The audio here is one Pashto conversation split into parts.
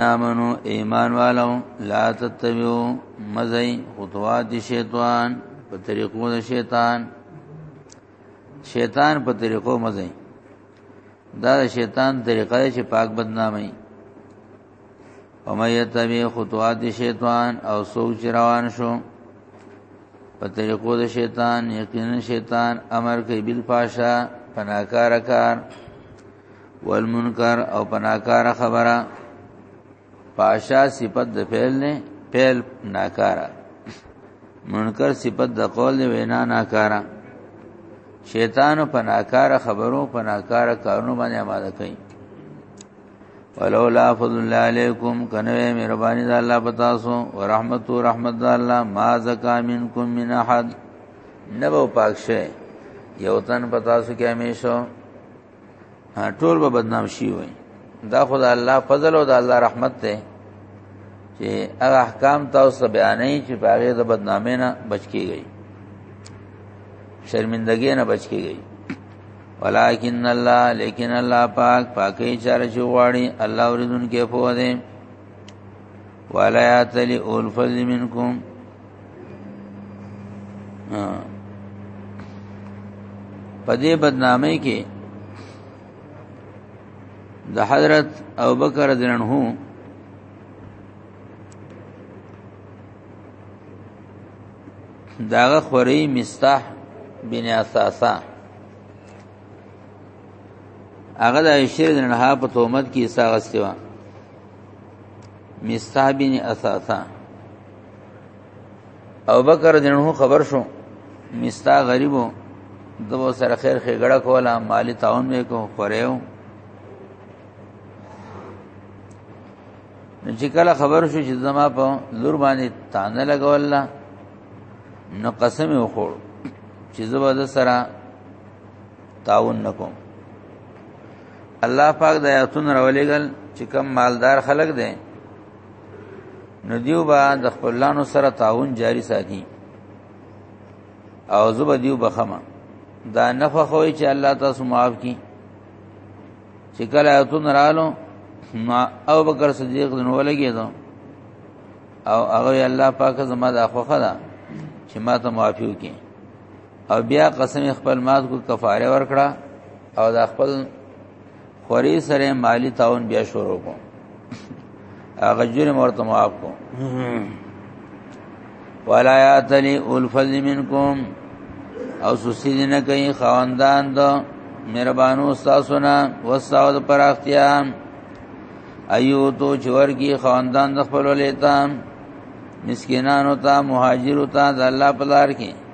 نامنو ایمان والو لا تتبعو مزی خطوات شیطان په طریقو د شیطان شیطان په طریقو مزی دا د شیطان طریقه چې پاک بدنامي او مې تبي خطوات شیطان او سوچ روان شو په طریقو د شیطان یقینا شیطان امر کوي بالفاشا پناکار کار والمنکر او پناکار خبره پاشا صفت د فعل نه فعل ناکارا منکر صفت د قول دی وینا ناکارا شیطان په ناکارا خبرو په ناکارا کارونو باندې آماده کوي ولولا فضل الله علیکم کنه مهربانی د الله پتا سو ورحمت و رحمت د الله ما زکا منکم من احد نبو پاک شه یو تن پتا سو کې همیشه ټول به بدنام شي وي دا خدای الله فضل او د الله رحمت ته چې هغه احکام تاسو بیانې چې باغې د بدنامې نه بچ کیږي شرمندګۍ نه بچ کیږي ولکن الله لیکن الله پاک پاکي چاره شو غواړي الله اوریدونکو په دې ولا یاتلی اول فضل منکم په دې بدنامۍ کې د حضرت ابوبکر رضی الله عنه داغه خوري مستح بن اساسا هغه د عشر نه په تومت کې ساغستوا مستع بن اثاثا او بکر دنه خبر شو مستع غریبو دو سره خیر خېګړه کوله مالی تعاون به کو خوریو نو چې کله خبر شو چې زما په لور باندې تانه لګول نو قسم وخور چې زبر سره تعاون نکوم الله پاک د آیاتون راولېګل چې کم مالدار خلک دي نو دیو با د خپلانو سره تعاون جاری ساتي او زب دیو بخما دا نفع خوې چې الله تاسو معاف کړي چې کله آیاتون رالو ما او بکر صدیق دنو ولګي دو او هغه الله پاک زما د اخوخه ده چې ما ته معافي وکړي او بیا قسم خپل مات کو کفاره ورکړه او دا خپل خوري سره مالی تعاون بیا شروع کو هغه جرم ورته معاف کو ولا یاتلی الفضل منکم او سستی دینه کوي خواندان دو مهربانو استادونه وساو د پراختیا ایو تو چور کی خواندان د خپل ولیتام مسکینانو ته مهاجرو ته د الله په لار کې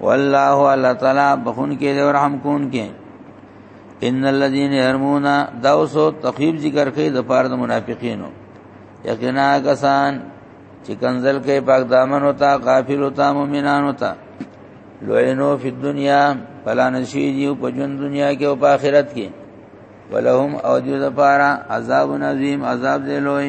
والله الله تعالی بخون کې دی رحم کون کې ان الذين يرمون دوسو تخيب ذکر کوي د پاره د منافقینو یقینا کسان چې کنزل کې پاک دامن ہوتا غافل ہوتا مؤمنان ہوتا لوینو فی الدنیا فلا نشی دیو په جون دنیا کې او په آخرت کې ولهم او دیو د پاره عذاب عظیم عذاب دی لوی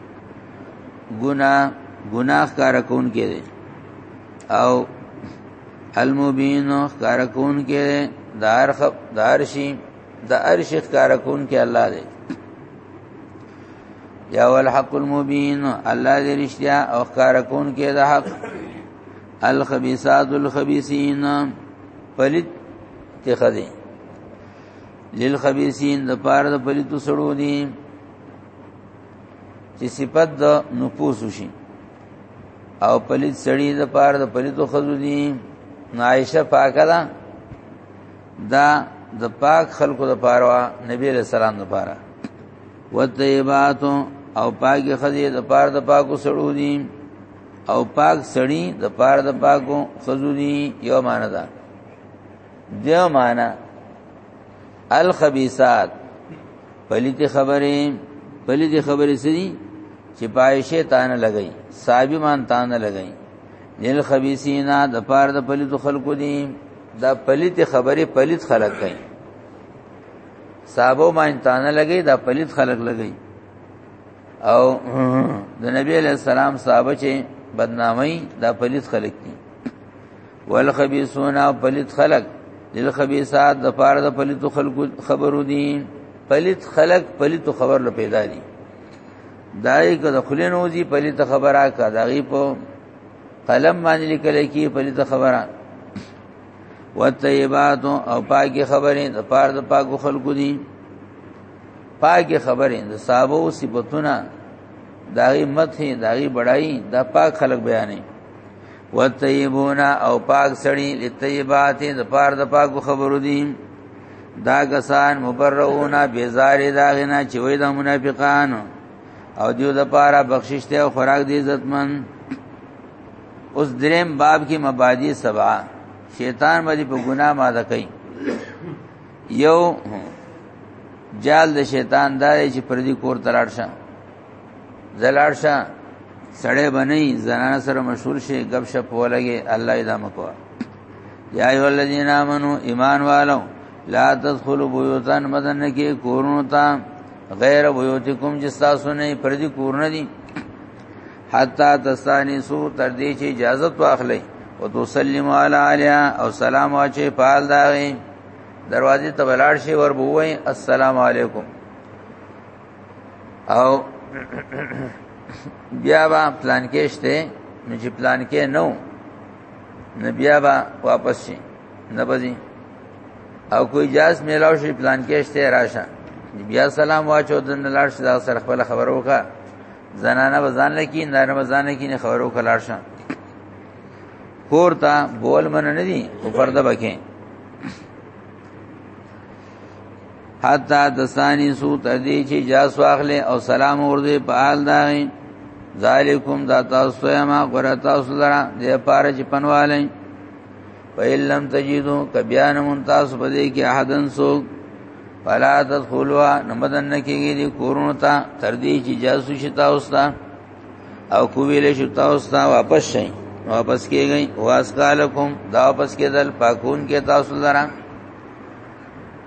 ګنا ګناه کار کون کې دي او المبین کار کون کې دار خب دارشي د ارش کار کون کې الله دی یا والحق المبین الله دې رښتیا او کار کون کې د حق الخبيثات الخبيثين پلید تخذي للخبيثين د پاره د پلیتو سړو دي چې صفت د نفوس شي او پلید سړی د پاره د پلیدو خزو دي عائشه پاکه ده دا د پاک خلکو د پاره نبی علیہ السلام د پاره وطیبات او پاکه خزې د پاره د پاکو سړو دي او پاک سړی د پاره د پاکو خزو دي یو معنی ده دیو معنی الخبيثات پلیتی خبرې پلیتی خبرې سړي چې پایشه تانه لګی صاحب مان تانه لګی دل خبيثینا د پار د پلیتو خلقو دي دا پلیت خبرې پلیت خلق کوي صاحبو مان تانه لګی دا پلیت خلق لګی او د نبی علیہ السلام صحابه چې بدنامي دا پلیت خلق دي والخبيثون پلیت خلق للخبيثات د پاره د پلیت خلق خبرو دي پلیت خلق پلیت خبر له پیدا دي دای که د خلینو دي پلیت خبره کا دغه په قلم باندې لیکل کی پلیت خبره وطیبات او پاکي خبرې د پاره د پاکو خلقو دي پاکي خبرې د صحابه صفاتونه داغي مت هي داغي بڑای دا پاک خلق بیانې وطیبونا او پاک سړی لطیبات د پار د پاکو خبرو دي دا کسان مبرؤنا بیزار داغنا چې وې د منافقان او دیو د پاره بخشش ته او خوراک دی عزتمن اوس دریم باب کې مبادی سبا شیطان باندې په ګناه ماده کوي یو جال د شیطان دای چې پردي کور تراړ شه زلار شه سړی بنئ زنانه سره مشغول شي غب شپ ولګي الله یې دمه کوه یا ایو الذین آمنو ایمان والو لا تدخلوا بیوتان مدن کې کورونو ته غیر بیوتکم چې تاسو نه پردي کورونه دي حتا تستانی سو تر دې چې اجازه واخلئ او تو سلم علی علیا او سلام واچي پال داغي دروازې ته بلاړ شي ور بووي السلام علیکم او بیا با پلان کې شته نو چې پلان کې نو نو بیا با واپس شي نه بځي او کوئی جاز میلاو شي پلان کې شته راشه بیا سلام واچو د لاړ شي دا سره خپل خبرو کا زنانه بزان لکی نارنه بزان لکی نه خبرو کا لاړ شه کور ته بول من نه دي او پرده بکې حتا دسانی سو تر دې چې جاس واخلې او سلام ورده په حال دای ذالکم دا تاسو یې ما غره تاسو لرا دې پاره چې پنوالې فیلم تجیدو کبیان من تاسو په دې کې احدن سو فلا تدخلوا نمدن کېږي دې کورونو ته تر دې چې جاسو شتا اوستا او کویلې شتا اوستا واپس شئ واپس کېږي واسقالکم دا واپس کېدل پاکون کې تاسو لرا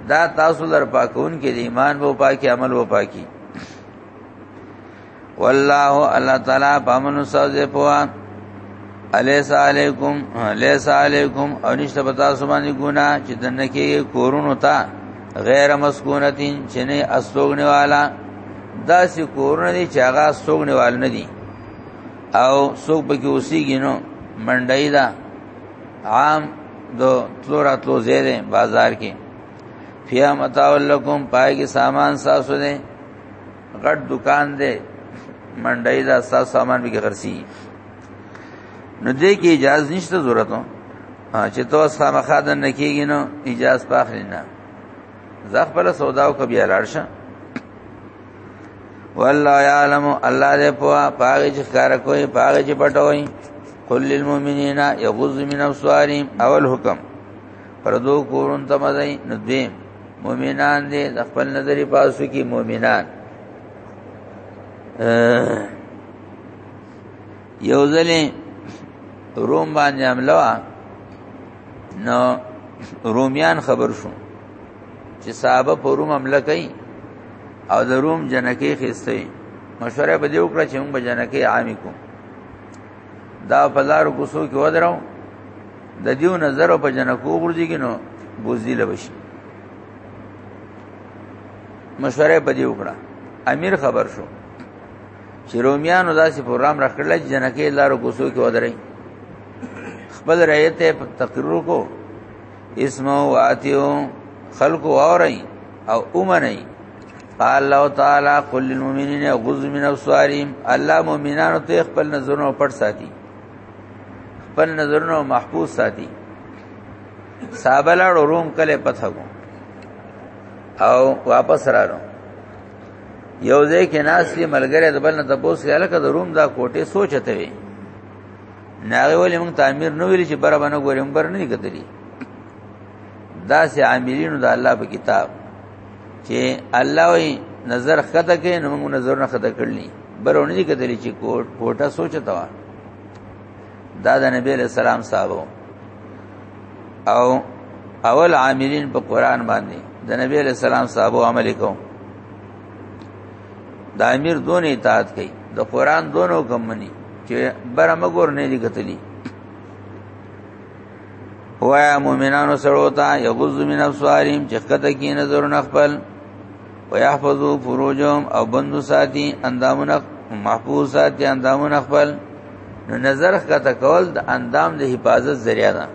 دا تاسو لر پاکون کې د ایمان وو پاکي عمل وو پاکي والله الله تعالی پامن ساز پوا الیس علیکم لیس علیکم او نشته پتا سبحانه ګنا چې دنه کې کورونو تا غیر مسکونتین چې نه اسوګنه والا دا سی کورونه دي چې هغه سوګنه وال نه دي او سوګ به کې اوسېږي نو منډای دا عام دو تلو راتلو زیره بازار کې فیا متاع لکم پای کې سامان ساسو دي غټ دکان دی منډای دا ساس سامان به خرسي نو دې کې اجازه نشته ضرورت نو چې توس خامخا د نکیږي نو اجازه پاخلی نه زغ بل سوداو کبي لاړ شه والله يعلم الله دې په پاګه چې کار کوي پاګه چې پټوي قل للمؤمنين يغض من ابصارهم اول حکم پردو کورن تمزای ندیم مؤمنان دې د خپل نظر پاسو کې مؤمنان یو ځلې روم باندې حمله نو رومیان خبر شو چې صحابه په روم حمله کوي او د روم جنکی خېستوي مشوره به دی وکړه چې موږ به جنکی عامي کو دا په لارو کوسو کې ودرو د دیو نظر په جنکو ورځيږي نو بوزدل بشي مشوره به دی وکړه امیر خبر شو چې رومیانو داسې پروګرام راکړل چې جنکی لارو کوسو کې ودرې خپل رعیت په تقریر کو اسمو واتیو خلق ووري او اومني قال الله تعالی قل للمؤمنین غضوا من ابصارهم الله مؤمنانو ته خپل نظرونه پټ ساتي خپل نظرونه محفوظ ساتي صحابه لاړ روم کله پته کو او واپس راغلو یو ځای کې ناس لري ملګری د بل نه تاسو یاله کده روم دا کوټه سوچته وي نه هغه ولې موږ تعمیر نه ویل چې بره باندې ګورم بر نه کتلی دا سه عاملینو د الله په کتاب چې الله وی نظر خطا کې نو موږ نظر نه خطا کړلی برونه دي کتلی چې کوټ کوټه سوچتا و دا د نبی له سلام صاحب او اول عاملین په قران باندې د نبی له سلام صاحب عمل کوم دا امیر دون اطاعت کوي د قران دون حکم مني چې برمه ګور نه دي کتلی وایا مؤمنانو سره وتا یغز من ابصارهم چې کته کې نظر نخپل ويحفظو فروجهم او بندو ساتي اندامونه محفوظ ساتي اندامونه خپل نو نظر کته کول د اندام د حفاظت ذریعہ ده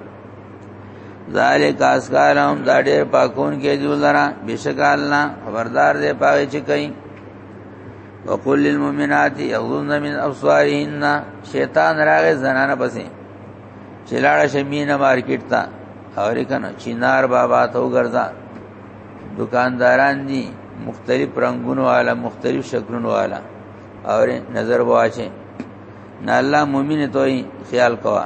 ذالک اسکارم دا ډیر پاکون کې دی لرا بشک الله خبردار دی پاره چې کوي وقل للمؤمنات يغضن من ابصارهن شیطان راغې زنانه پسې چلاړه شمینه مارکیټ تا اورې کنه چینار بابا ته وګرځا دکانداران دي مختلف رنگونو والا مختلف شکلونو والا اور نظر واچې نه الله مؤمن ته خیال کوا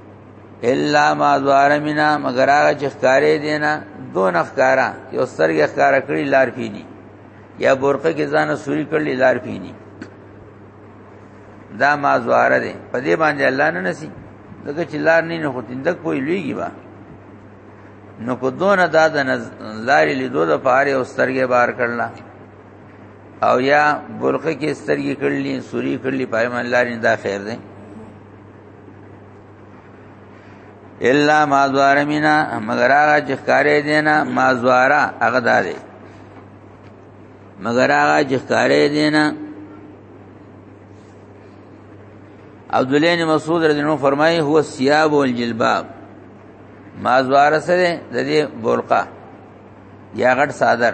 الا ما دوار منا مگر هغه چې ښکارې دینا دون ښکارا یو سترګې ښکارا کړی لار پینی یا برقه کې ځان سوري کړی لار پینی دا ما دوار دی په دې باندې الله نه نسی دغه چې لار نه نه هوتین دک کوی لویږي با نو کو دون دا د لارې لیدو د پاره او سترګې بار کړلا او یا برقه کې سترګې کړلې سوري کړلې پایمان لارې دا خیر دی الا ما زوار مینا مگر هغه چې ښکارې دینا ما زوارا هغه داري مگر هغه چې ښکارې دینا عبد الله بن مسعود رضی الله عنه فرمایي هو ثياب والجلباب ما زوار سره د دې برقه یا غټ صادر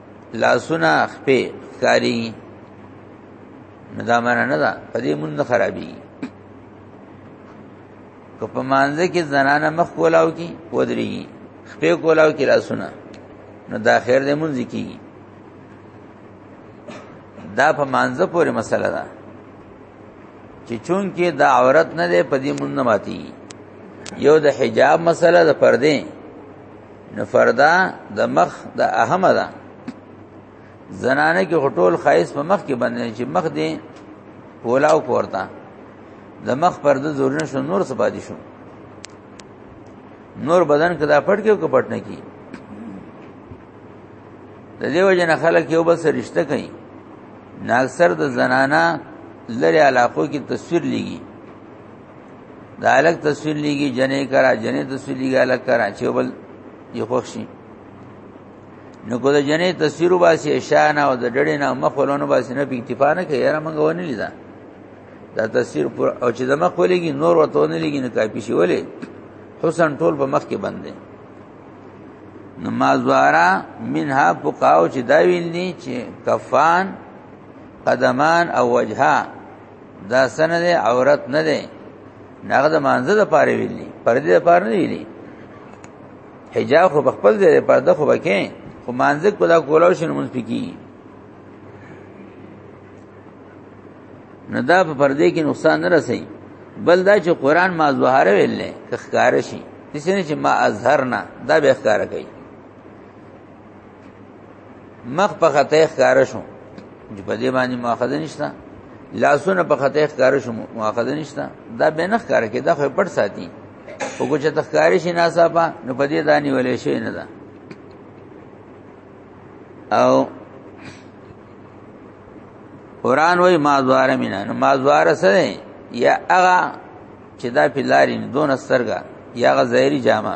لاسونه خپې ښکاری نه دا معنا نه ده په دې مونږ خرابي که په مانځه کې زنانه مخ کولاو کی ودري خپې کولاو کی لاسونه نو دا خیر دې مونږ کی دا په مانځه پورې مسله ده چې چون کې دا عورت نه ده په دې مونږ ماتي یو د حجاب مسله ده پردې نو فردا د مخ د اهم ده زنانه کې غټول خایس په مخ کې باندې چې مخ دې پولاو پورتا د مخ پر د زور نه شو نور سپا دي شو نور بدن کدا پټ کې او پټ نه کی د دې وجه نه خلک یو بل سره رشتہ کوي نه اکثر د زنانا لری علاقو کې تصویر لګي دا الګ تصویر لګي جنې کرا جنې تصویر لګي الګ کرا چې بل یو خوشي نو کو د جنې تصویر واسي شان او د ډړې نه مخ ولونه واسي نه په اکتفا نه کوي را مونږ ونه لیدا دا تصویر پر او چې د مخ ولګي نور وته نه لګي نه کاپی شي ولې حسن ټول په مخ کې بندې نو ما زوارا منها فقاو چې دا ویل دي چې کفان قدمان او وجها دا سنه ده عورت نه ده ناغه د مانزه د پاره ویلی پردې د پاره نه ویلی حجاب خو بخپل دې پرده خو بکې خو مانزه کولا کولاو شنو مونږ پکې نه دا په پردې کې نقصان نه رسي بل دا چې قران ما ظهاره ویلې ښکار شي دسنه چې ما اظهر نه دا به ښکار کوي مخ په خطه ښکار شو چې په دې باندې مؤاخذه نشته لاسونه په خطه ښکار شو مؤاخذه نشته دا به نه ښکار کې دا خو پټ ساتي او کو چې تخکار شي ناصابه نو په دې دانی ولې شي نه ده او قران وای ما زوار مینا نو ما زوار سره یا هغه چې دا پلارین دون سترګه یا غ ظاهری جامه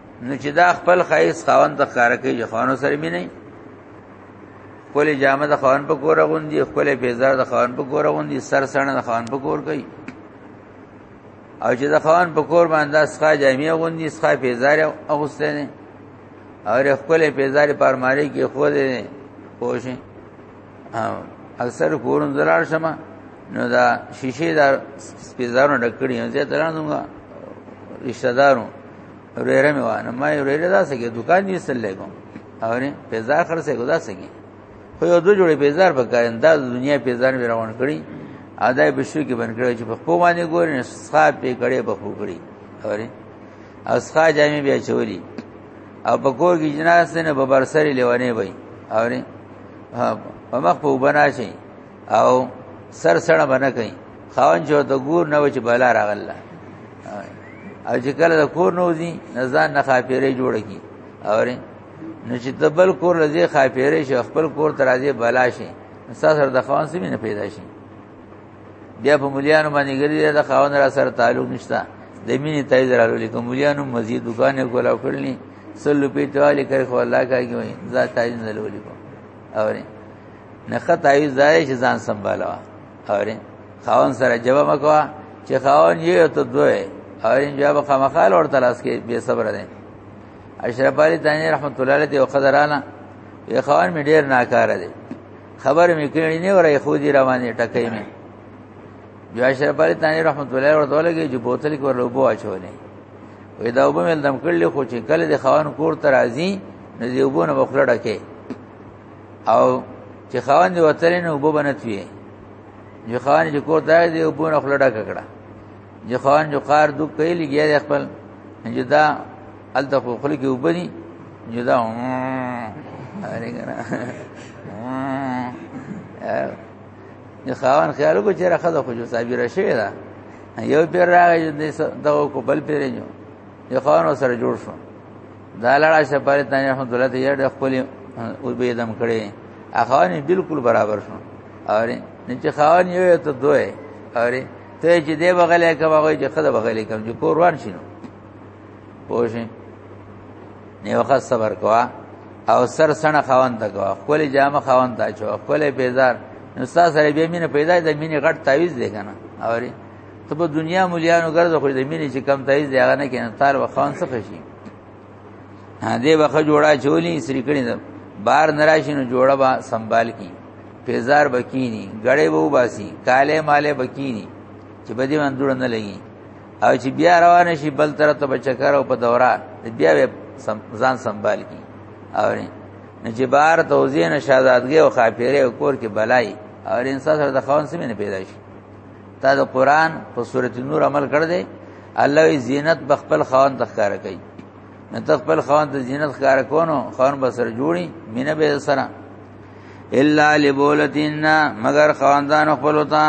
نو چې دا خپل خایس خاوند ته کار کوي چې خانو سره مې نه خپل جامه د خان په کور غوندي خپل بیزار د خان په کور غوندي سر سره د خان په کور کوي او چې د خان په کور باندې اسخا جامه غوندي اسخا بیزار اغوسته نه او خپل بیزار پرماری کې خو دې پوښي اکثر کورن زلال شمه نو دا شیشه دا سپیزارو ډکړی نو زه ترانوګه رشتہ دارو ورېره مې وانه ما ورېره دا سګي دکان دې سل لګم او نه پیزا خرڅه ګدا سګي خو یو دو جوړې پیزار پکاین دا دنیا پیزار مې روان کړی ادا بشو کې بن کړی چې په خو باندې ګورې نه صاحب په کړي په خو کړی اورې او سخا جامې بیا چولی او په کور کې جناس نه په بر سری لیوانه وي او نه په مخ په وبنا شي او سر سره بنه کوي خاون جو ته ګور نه وچ بلا راغله او چې کله د کور نوځي نزان نه خاپیرې جوړ کی او نه نو چې دبل کور لځي خاپیرې شي خپل کور ترازی بلا شي ساسر د خوان سمې نه پیدا شي بیا په مليانو باندې ګرځي دا خاوند را سره تعلق نشته د مینې تای درالو لیکه مليانو مزید دکان کولا کړلني سلو په تواله کړ خو الله کوي وي دا تای نه لولي کو اوري نه خط ای ځای چې ځان سنباله اوري خاوند سره جواب وکوا چې خاوند یې ته دوی اوري جواب خامخال ورته لاس کې به صبر دي اشرف علي تاني رحمت الله علیه او خضرانه یې خاوند می ډیر ناکاره دي خبر مې کړی نه ورای خو دې روانې ټکې مې جو اشرف علي تاني رحمت الله ورته لګي چې بوتل کې ورلو بو اچولې وې دا وبم دم کړل خو چې کله د خوان کور ته راځي نو دې وبونه بخله ډکه او چې خوان دې وتلې نو وبو بنتوي جو خوان چې کور ته دې وبونه خله ډکه کړه جو خان جو قار دو کوي لګیا دی خپل جدا الته خو خلک وبني جدا اره کنه د خاوان خیالو کو چیرې خزه خو جو صابر شوی دا یو پیر راغی د دغه کو بل پیر نه یو خاوان سره جوړ شو دا لړا شپاره تانه رحمت الله ته یې خپل او به دم کړي اخوان بالکل برابر شو اور نه چې خاوان یو ته دوه اور ته چې دی بغلې کوم هغه چې خدای بغلې کوم چې کور روان شینو پوښې نه وخت صبر کوه او سر سنه خوان تا کوه خپل جامه خوان تا چو خپل بیزار نو ستا سره به مینه پیدا د مینه غټ تعویز دی کنه اوري ته په دنیا مليانو ګرځه خو د مینې چې کم تایز دی هغه نه کینې تار و خان څه خشي دې بخه جوړا چولی سری کړی بار نراشینو جوړا با سنبال کی پیزار بکینی غړې وو باسي کاله مالې بکینی چې بده من جوړ نه لګي او چې بیا روان شي بل طرف ته بچکر او په دورا بیا ځان سنبال کی او نه چې بار توزیع نه شادادګي او خاپیره او کور کې بلای او انسان سره د خوان سمې نه پیدا شي تا د قران په سورته نور عمل کړ دې الله زینت بخپل خوان تخکار کوي نه تخپل خوان ته زینت ښکار کونو خوان به سره جوړي مینه به سره الا لبولتین مگر خواندان خپل وتا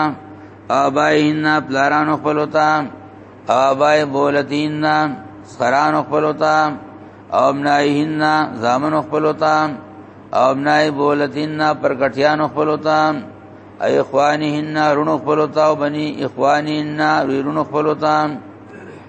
ابایین پلاران خپل وتا ابای بولتین سران خپل وتا ابنایین زامن خپل وتا ابنای بولتین پرکټیان خپل وتا ای اخوانهن رونو خپل وتا او بنی اخوانهن رونو خپل وتا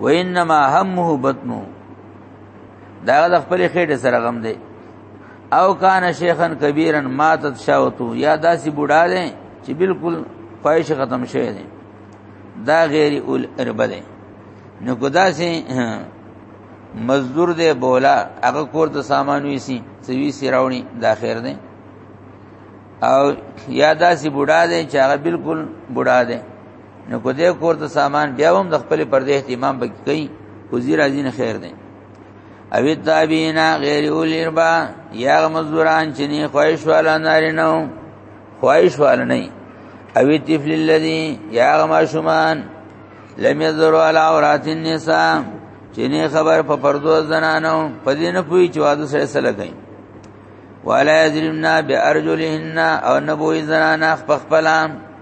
وانما همه بطنو دا د خپل خېټه سره غم دی او کان شیخن کبیرن ماتت شاوتو یا داسې بوډا دی چې بالکل خواهش ختم شوی دی دا غیر اول اربه دی نو کدا سي مزدور دی بولا هغه کور ته سامان ویسی سوي سی راونی دا خیر دی او یا داسې بوډا دی چې هغه بالکل بوډا دی نو کو دې کور ته سامان بیا هم د خپل پردې اهتمام بکی کوي وزیر ازین خیر دی او تابینا غیر اول اربا یا مزدوران چې نه خواهش والا ناری نو خواهش والا نه او طفل الذی یا ما شومان لم یذر علی عورات النساء چې نه خبر په پردو زنانو په دې نه پوي چې واده سره سره کوي ولا یذرمنا بارجلهن او نبوی زنانه خپلام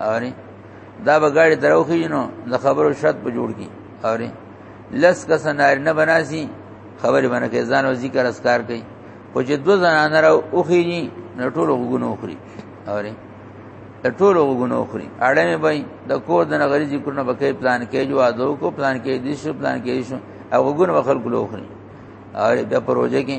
اوري دا به ګاډي دروخی نو د خبرو شرط په جوړ کی اوري لس کس نار نه بناسي خبرې باندې کې ځان او ذکر اسکار کوي او چې دو زنان راو اوخی نو ټول وګونو اخري اوري ټول وګونو اخري اړه مې وای د کور د نغری ذکر نه بکې پلان کې جو ادو کو پلان کې دې شو پلان کې شو او وګونو خلکو لوخري اوري بیا پروژه کې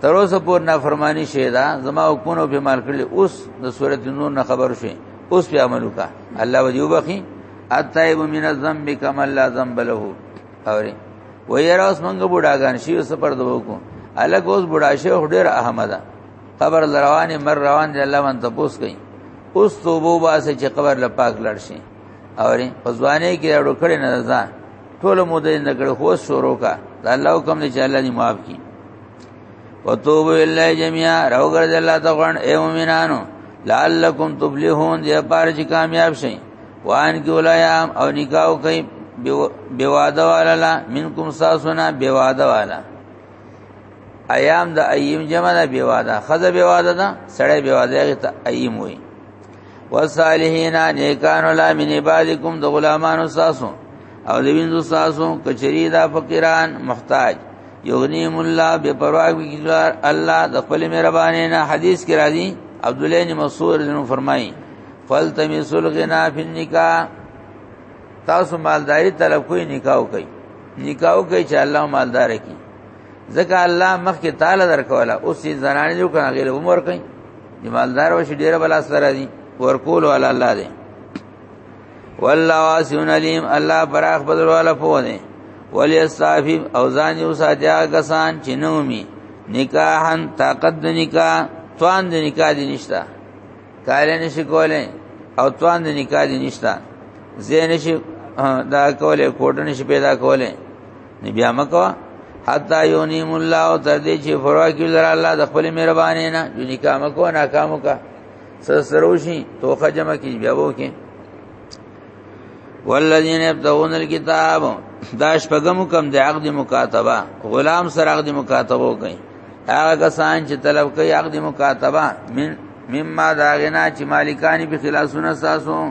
تر اوسه پور نافرمانی شه دا زما حکمونه په مال کړل اوس د صورت نور نه خبر شي اوس په عمل وکا الله وجو بخي اتایب من الذنب کما لا ذنب له اوري و یرا اوس مونږ بوډاګان شي اوس پر دوه کو الګ اوس بوډا شي ډیر احمده قبر لروانه مر روان دي الله من تپوس کوي اوس توبو باسه چې قبر لپاک لړ شي اوري په ځواني کې اړو کړي نه ځان ټول مو دې نه کړو خو شروع کا الله حکم دې چې الله دې معاف کړي وتوب الا جميعا راوګر دې الله ته غون اي مؤمنانو لعلکم تفلحون دې پار چې کامیاب شئ وان کې ولایام او نکاو کوي بیواده والا لا منکم ساسونا بیواده والا ایام د ایم جمع ده بیواده خزه بیواده ده سړی بیواده هغه ته ایم وایي وصالحین نیکان لا من عبادکم د غلامانو ساسو او د وینځو ساسو کچری دا فقیران محتاج یغنیم الله به پروا کی الله د خپل مهربانه نه حدیث کې راځي عبد الله بن مسعود رضی الله فرمایي فلتمسل غنا فی النکاح تاسو مالداری طلب کوی نکاح کوي نکاح کوي چې الله مالدار کی ځکه الله مخکې تعالی درکولا اوس یې زنانه جو کنه غیر عمر کوي جمالدار وشي ډیره بلا سره دي ورکول ولا الله دې والله واسعون علیم الله براخ بدل والا پوه دی ولی استعفی او ځان یو ساتیا غسان چنومی نکاحن طاقت د نکاح توان د نکاح دی نشتا کار نشي کولای او توان د نکاح دی نشتا زین نشي دا کولای کوټ نشي پیدا کولای بیا مکو حتا یونیم الله او تر دې چې فروا کې لر الله د خپل مهرباني نه جو نکاح مکو ناکام کا سروشي توخه جمع کی بیا وو کې والذین یبتغون الكتاب داش پغم کم د عقد مکاتبه غلام سره عقد مکاتبه کوي هغه کسان چې طلب کوي عقد مکاتبه من مما داغنا چې مالکانی په خلاصونه ساسو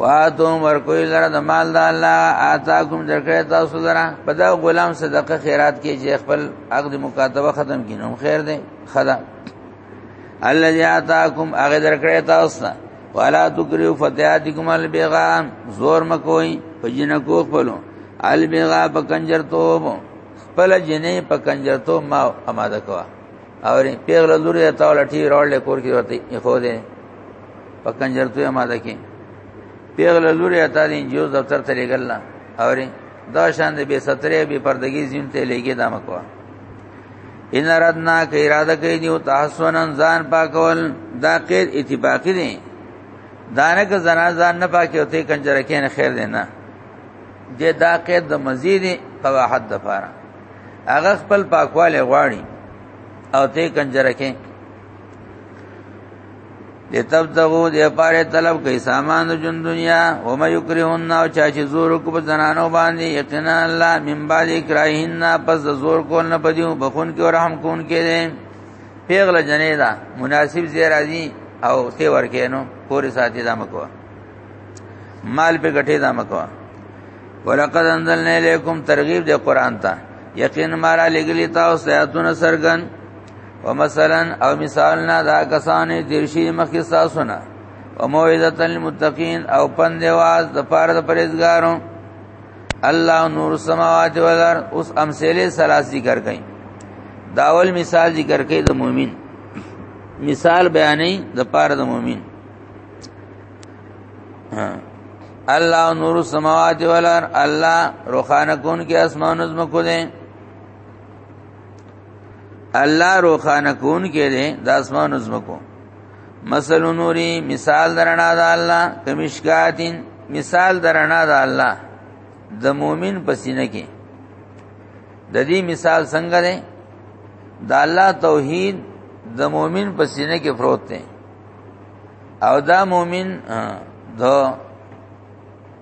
واتو ورکوي لره د مال د الله آتا کوم درکړی تاسو لره په دا غلام صدقه خیرات کې چې خپل عقد مکاتبه ختم کینوم خیر دی خدا الله جاتا کوم هغه درکړی تاسو ولا تکریو فتیاتکم البغا زور مکوئی په جنکو خپلو البغا په کنجر توب خپل جنې په کنجر توب ما اماده کوا او پیغله لوري تاول ټی رول کور کې ورته خو دې په کنجرتو یې ماده کې پیغله لوري اته دي جو دفتر ته لګل نه اوري دا شان دې به سترې به پردګي زین ته لګي دا مکوا ان ردنا کې اراده کوي دی او تحسنن ځان پاکول دا قید اتفاقی دي دانه که زنا ځان نه پاکي او ته کنجره کې نه خیر دی نه د دا قید د مزید قواحت د پاره هغه خپل پاکواله غواړي او ته کنجره کې لتبتغو دی پاره طلب کوي سامان جون دنیا او ما یکرهن او چا چې زور کو په زنانو باندې یقینا الله من بعد اکراهن پس زور کو نه پدیو بخون کې او رحم کون کې دي پیغله جنې دا مناسب زی راځي او سی ورکې نو پوری ساتي دا مکو مال په غټه دا مکو ولقد انزلنا الیکم ترغیب دی قران ته یقین مارا لګلی تاسو آیاتونه سرګن ومثلا او مثالنا دا کسان درشي مخکې ساسونه وموعظه للمتقين او پند واز د پاره د پرېزګارو الله نور السماوات والارض اوس امثله ثلاث ذکر کړي داول مثال ذکر کړي د مؤمن مثال بیانې د پاره د مؤمن الله نور السماوات والارض الله روخانه کون کې اسمان نظم کو دي الله روخانه کون کې دي د اسمان زمکو مثل نوري مثال درنا د الله کمشکاتین مثال درنا د الله د مؤمن پسینه کې د دې مثال څنګه دی د الله توحید د مؤمن پسینه کې فروت دی او دا مؤمن د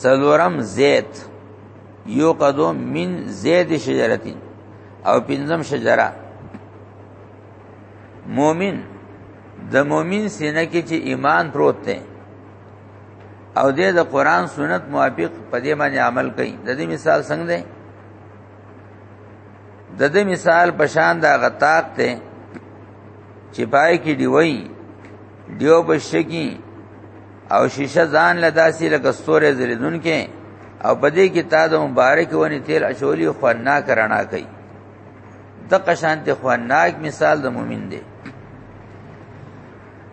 سلورم زید یو قدو من زید شجرتین او پنځم شجره مومن د مومن سینه کې چې ایمان پروت دی او دې د قران سنت موافق په دې باندې عمل کوي د دې مثال څنګه دی د دې مثال په شان دا غطاق ته چې پای کې دی وایي دیو په شکی او شیشه ځان لداسي لکه ستوره زریدون کې او په دې کې تا د مبارک ونی تیل اچولی خو نه کرنا کوي د قشانت خو ناک مثال د مؤمن دی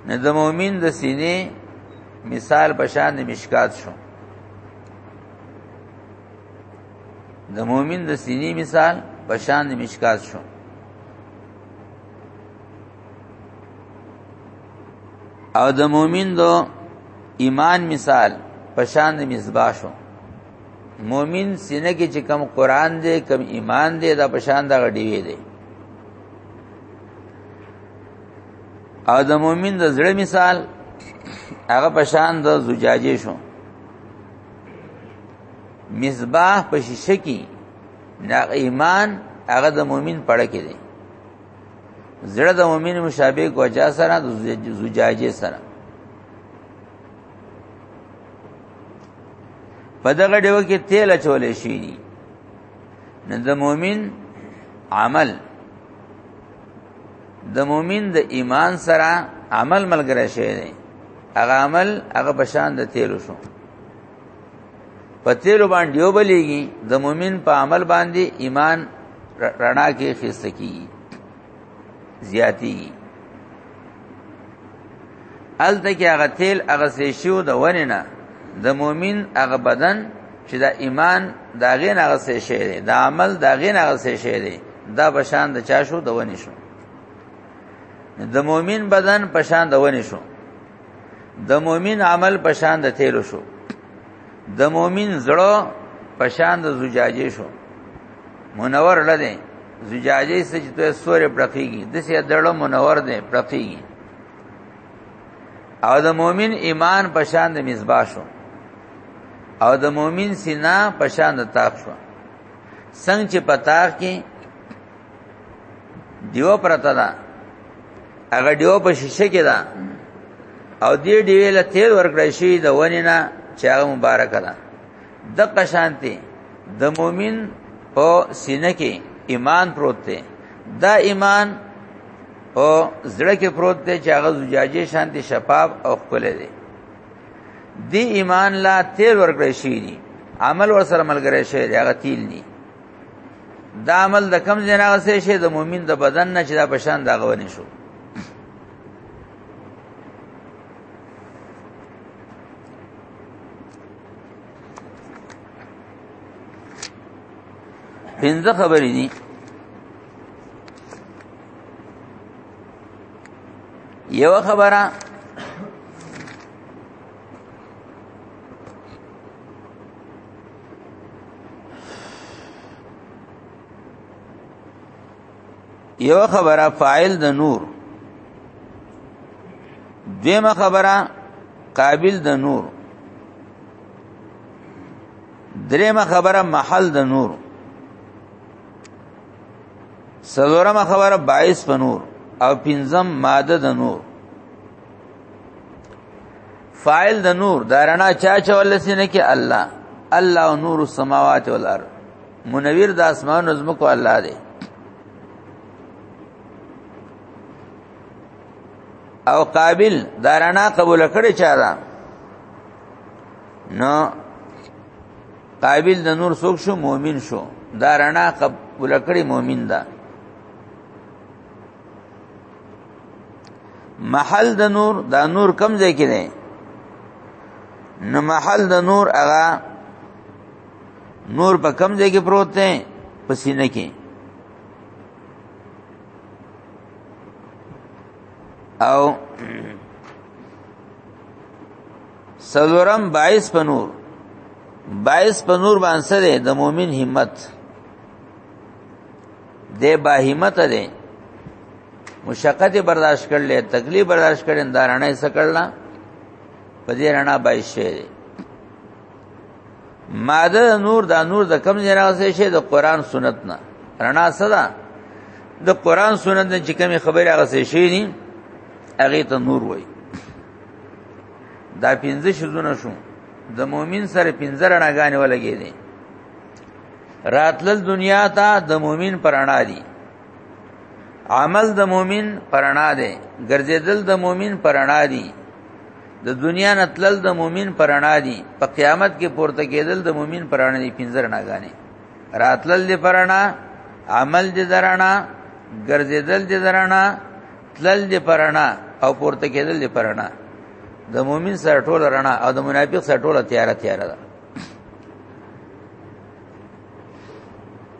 نه د مؤمن د سینې مثال په شان د مشکات شو د مؤمن د سینې مثال په شان د مشکات شو او د مؤمن دو ایمان مثال پشان د مصباح شو مؤمن سینه کې چې کم قران دی کم ایمان دی دا پشان دا غډیوي دی او د مؤمن د زړه مثال هغه پشان د زجاجې شو مصباح په شیشه کې دا ایمان هغه د مؤمن پړه کې دی زړه د مؤمن مشابه کوجا سره د زجاجه سره په دغه ډیو کې تیل چولې شي دي نه د مؤمن عمل د مؤمن د ایمان سره عمل ملګری شي دی هغه عمل هغه بشان د تیل شو په تیلو باندې وبلیږي د مؤمن په عمل باندې ایمان رڼا کې خسته کیږي زیاتی ال تک هغه تیل هغه سې شو د ونه نه د مؤمن هغه بدن چې دا ایمان دا غین هغه سې شي دی دا عمل دا غین هغه سې شي دی دا بشان د چا شو د ونه شو د مؤمن بدن پشان د ونه شو د مؤمن عمل پشان د تیلو شو د مؤمن زړه پشان د زجاجې شو منور لده زجاجې سجته سورې پړقېږي د سې دړه منور ده پړقېږي او د مؤمن ایمان پشان د مصباح شو او د مؤمن سینا پشان د تاق شو څنګه چې پتاخ کې دیو پرته ده هغه دیو په شیشه کې ده او دې دیوې له تیر ورکړې شي د ونی نه چې هغه مبارک ده د قشانتی د مؤمن په سینه کې ایمان پروت دی دا ایمان او زړه کې پروت دی چې هغه زجاجه شانتی شفاف او خپل دی دی ایمان لا تیر ورکړې شي دي عمل ور سره ملګری شي هغه تیل دي دا عمل د کم زنا غسه شي د مؤمن د بدن نه چې دا پشان دا غونې شو پنځه خبرې دي یو خبره یو خبره فاعل د نور دیمه خبره قابل د نور دریمه خبره محل د نور سلورمه خبره باعث په نور او پنځم ماده د نور فاعل د نور دا رڼا چا چول سینه کې الله الله نور السماوات والارض منویر د اسمان نظم کو الله دی او قابل دا رڼا قبول کړي چا دا نو قابل د نور څوک شو مؤمن شو دا رڼا قبول کړي مؤمن ده محل د نور دا نور کم ځای کې دی نو محل د نور هغه نور په کم ځای کې پروت دی په سینه کې او سلورم باعث په نور باعث په نور باندې د مؤمن همت د باهمت ده مشقت برداشت کړل تکلیف برداشت کړي اندارانه یې سکړلا په دې رڼا بای شي ماده نور دا نور د کم ځای راځي شي د قران سنت نه رڼا صدا د قران سنت نه چې کومه خبره راځي شي ني هغه ته نور وای دا پنځه شزونه شو د مؤمن سره پنځه رڼاګانې ولګې دي راتلل دنیا ته د مؤمن پرانا دي عمل د مؤمن پرانا دي ګرځیدل د مؤمن پرانا دي د دنیا نتلل د مؤمن پرانا دي په قیامت کې پورته کېدل د مؤمن پرانا دي پنځر ناګانې راتلل دي پرانا عمل دي درانا ګرځیدل دي درانا تلل دي پرانا او پورته کېدل دي پرانا د مؤمن سره ټول رڼا او د منافق سره ټول تیاره تیاره ده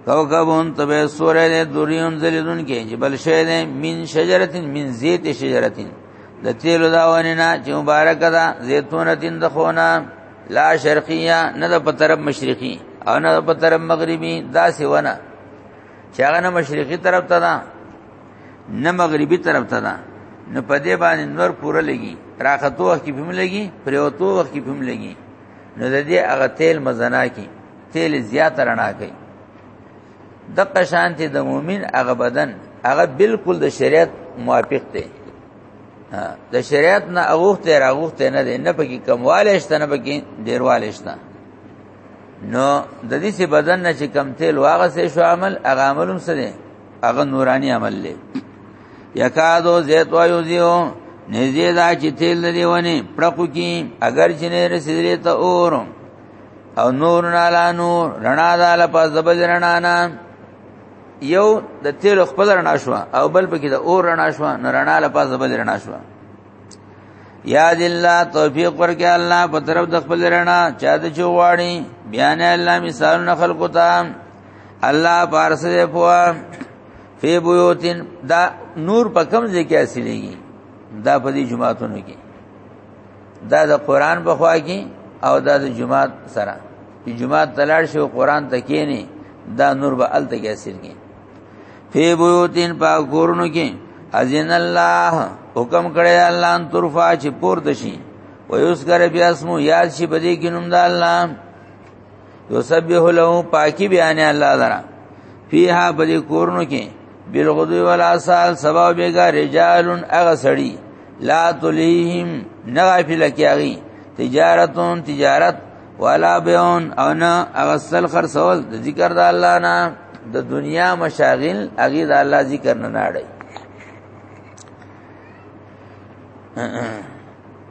کوكبون تبه سوره ده دوریون زلیدون کې جبل شه ده من شجرتين من زيت شجرتين د تیلو داوانینا چې مبارک ده زيتونه تین د خونه لا شرقیه نه د په طرف مشرقي او نه په طرف مغربي دا سیونه چې هغه نه مشرقي طرف ته ده نه مغربي طرف ته ده نو په دې باندې نور پوره لګي راختو وخت کې پم لګي پریوتو وخت کې پم لګي نو د دې هغه تیل مزنا کی تیل زیات رڼا کوي د قشانتی د مؤمن هغه بدن هغه بالکل د شریعت موافق دی د شریعت نه اوخته راغوخته نه دی نه پکې کمواله شته نه پکې ډیرواله شته نو د دې چې بدن نه چې کم تیل واغسه شو عمل هغه عملوم څه دی هغه نورانی عمل دی یکادو زیت وایو زیو نزی دا چې تیل دی ونی پړقو کی اگر چې نه رسیدلی ته اور او نور نالا نور رڼا داله پس دبل رڼا نه یو د تیل خپل رڼا شو او بل پکې د اور رڼا شو نه رڼا له پاسه بل رڼا شو یا ذللا توفیق ورکه الله په طرف د خپل رڼا چا د چوغاړي بیان الله مثال نه خلقو ته الله پارسه پوا فی بیوتن دا نور په کم ځای کې اصلېږي دا په دې جماعتونو کې دا د قران په خوا کې او دا د جماعت سره چې جماعت تلاړ شي او قران تکینی دا نور به ال تکي اصلېږي فی بیوتن په کورونو کې اذن الله حکم کړی الله ان ترفع چې پور دشي ويذكر باسمو یاد شي بدی کې نوم د الله یسبح له پاکی بیان الله لرا فیها بدی کورنو کې بالغدو ولا سال سبا بیگا رجال اغه سړی لا تلیهم نغافل کیاغي تجارتون تجارت ولا بیون او نه اغسل خرڅول د ذکر د الله نه د دنیا مشاغل اغي د الله ذکر نه ناړي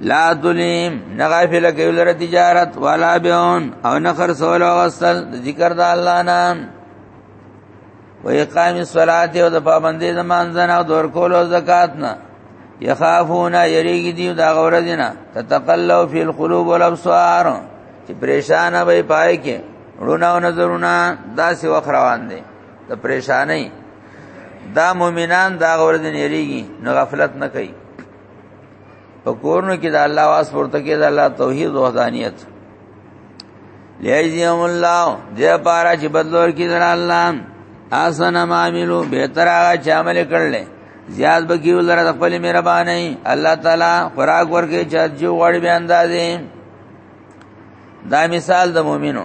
لا دلیم نه غافل کیول ر تجارت والا بیون او نه خرڅول او غسل ذکر د الله نام و اقام الصلاه او د پابندې د مانځنه او دور کول او زکات نه یخافون یریږي دی دا غورځنه تتقلو فی القلوب والابصار چې پریشان وي پای کې ورونه او نظرونه داسې وخت روان دي د پریشانې دا مؤمنان دا غورځنه یریږي نو غفلت نه کوي په کورنو کې د الله واس پورته کې د الله توحید او وحدانیت لیجزیهم الله دې پارا چې بدلور کې در الله آسن ما عملو بهتر هغه چې عمل کړل زیاد بکی ولر د خپل مهرباني الله تعالی خوراک ورکې چې جو وړ به اندازې دا مثال د مؤمنو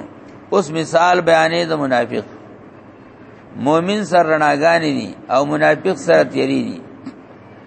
اوس مثال بیانې د منافق مؤمن سره رڼاګانې دي او منافق سره تیری دي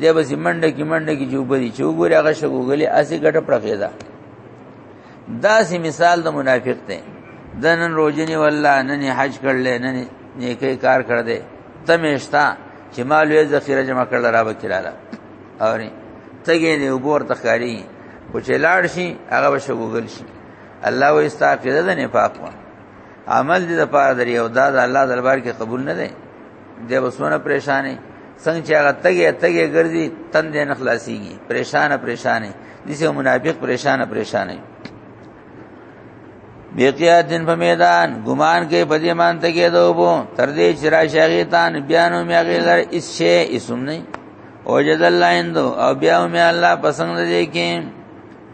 دی به منډه کې منډه کې جوبري چې وګوري هغه شګوګلې اسی ګټه پړخې ده دا سي مثال د منافق دی د نن روزنی والله نن حج کړل نن نیکي کار کړ دې تمهشتا چې مال یې ذخیره جمع کړل را وکړاله او نه تګې نه وګور تخاری او چې لاړ شي هغه به شګوګل شي الله و استعقیده د نفاق عمل دې د پاره دري او دا د الله دربار کې قبول نه دی دی وسونه پریشانې څنګه چې هغه تګي تګي ګرځي تن دې نه خلاصيږي پریشان پریشانې دسه منافق پریشان پریشانې بیقیا دن په میدان ګمان کې په دې مان ته کې دوبو تر دې چې را شیطان بیانو مې هغه لر اس شی اسم نه او جزا الله اندو او بیا مې الله پسند دې کې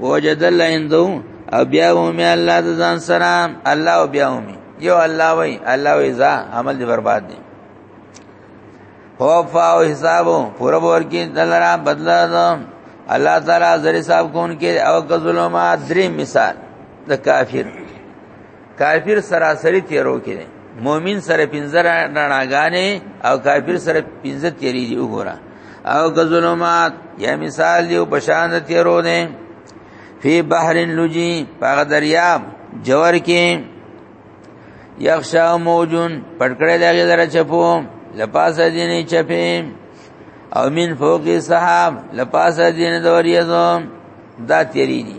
وجد الله عنده او بیا ومه الله د ځان سره الله او بیا ومه یو الله وای الله وای ځا عمل دی برباد دی هو فاو حسابو پورا بور کې دلرا بدلا دو الله تعالی زری صاحب کون کې او ک ظلمات درې مثال د کافر کافر سراسری تیرو کې دی مؤمن سره پنځه رڼاګانې او کافر سره پنځه تیری دی وګوره او غزلومات یا مثال یو بشان تیرو دی فی بحر لجی پاغ دریاب جوور کې یخشا موجون پټکړې لګې دره چپو لپاسه دینې چپې او من فوق صحاب لپاسه دینې دوریزو دا تیری دي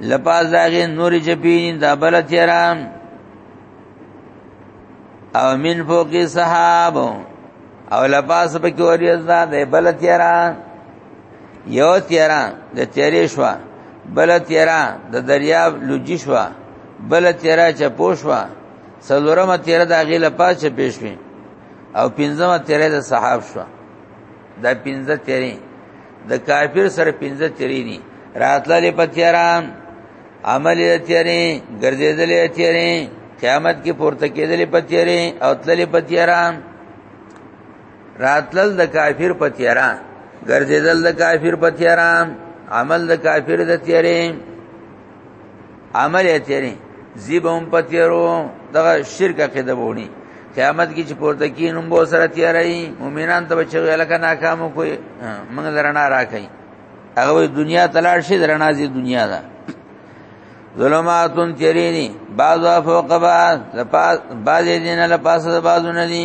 لپاس داغه نور جبین دا بل تیران او من فوق صحاب او لپاس پکې وریز دا د بل تیران یو تیران د تیرې شو بل تیران د دریاب لوجی شو بل تیرا چپو شو سلورمه تیرا د غیله پاس چپې شوې او پنځمه تیرا د صحاب شو دا پنځه تیرې د کافر سره پنځه تیرې دي راتلل په تیرام عمل تیرې ګرځېدل تیرې قیامت کې پورته کېدل په تیرې او تلل په تیرام راتلل د کافر په تیرام ګرځېدل د کافر په تیرام عمل د کافر د تیرې عمل یې تیرې زیبهم پتیرو دغه شرک عقیده بونی قیامت کې چې پورته کې نوم بو سره تیارای مؤمنان ته بچو الکه ناکام کوی موږ درنا راکې هغه دنیا تلاړ شي درنا زی دنیا ده ظلماتون تیرینی بعضا فوق بعض بعض دین لپاسه بعضونه دي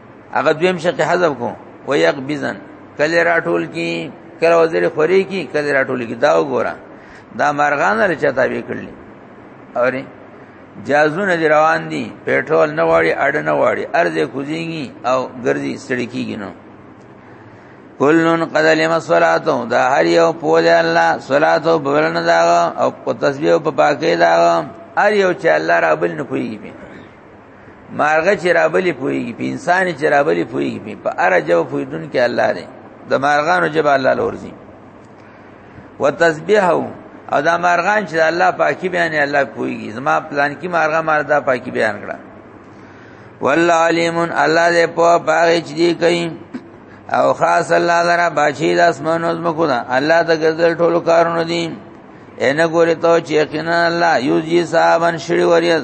هغه دویم شق حذف کو و یقبزن کله راټول کی کله وزیر خوري کی کله راټول کی دا وګوره دا مرغان لري چې تابع کړل اوري جازونه دی روان دي پېټرول نه واړي اډ نه واړي ارزه کوزيږي او ګرځي سړی کیږي نو کلن قد لما صلاتو دا هر یو پوه دی الله صلاتو بولن دا او په تسبیح او په پاکي دا هر یو چې الله رب نه کوي مارغه چې رابلی پويږي په انسان چې رابلی پويږي په اره جو پويدون کې الله دی د مارغانو جب الله لورځي وتسبيحه او دا مارغان چې الله پاکي بیان الله پويږي زما پلان کې مارغه ماردا پاکي بیان کړه والله علیم الله دې په باغې چې دی کوي او خاص الله درا بچی د اسمانو زمکو دا الله د ګرځل ټولو کارونه دي ان ګوري ته چې یقینا الله یوزي صاحبن شړي وریز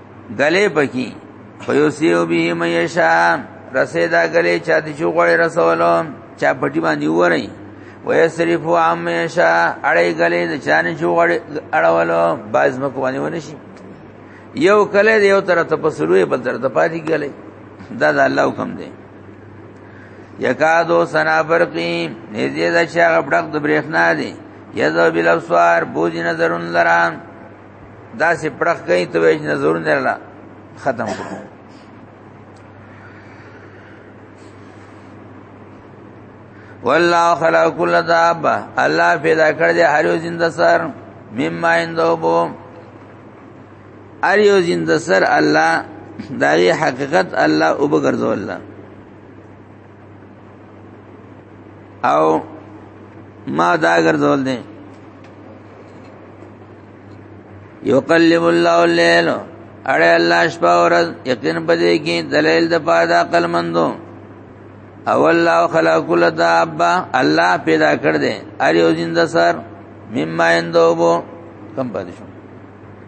غلې پکې فیوسیو به میشا رسیدا غلې چا د شو غړې رسولو چا پټي باندې ورای ويصرف عام میشا اړې غلې د چانه شو غړې اړولو باز مکو باندې ونشي یو کله یو تر ته پسلوې بل تر ته پاتې غلې دا د الله حکم دی یکادو سنا برقی نزدې د شغب ډک د برېښنا دی یذو بالابصار بوج نظرن لران دا سي پړخ کوي ته وې نظر نه لا ختم کړو والله خلق كل داب الله پیدا کړ دې هر یو زنده سر مما اندوبو هر یو زنده سر الله دغه حقیقت الله وبګرځول الله او ما دا ګرځول دي یقلب الله الليل اړه الله شپه ورځ یقین پدې کې دلیل د پاده عقل مندو او الله خلق کل دابا الله پیدا کړ دې ار یو زنده سر مما اندوبو کم پدې شو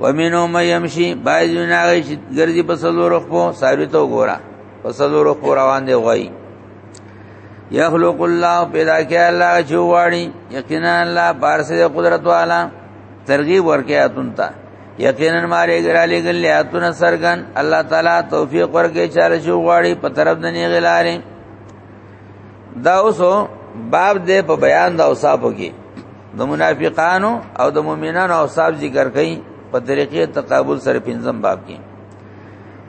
ومنو مې يمشي باید نه غي چې ګرځي په سلو روخ په ساروي ته وګوره په سلو روخ روان دی غوي یخلق الله پیدا کړي الله چې واړي یقینا الله بارسه قدرت والا ترغیب ورکه اتون ته یقینا مارې ګرالې ګلې اتون سرګن الله تعالی توفیق ورکه چاله چې واړي په طرف د نه غلارې دا اوسو باب دې په بیان دا اوصافو کې د منافقانو او د مؤمنانو اوصاف ذکر کړي په طریقې تقابل سره پنځم باب کې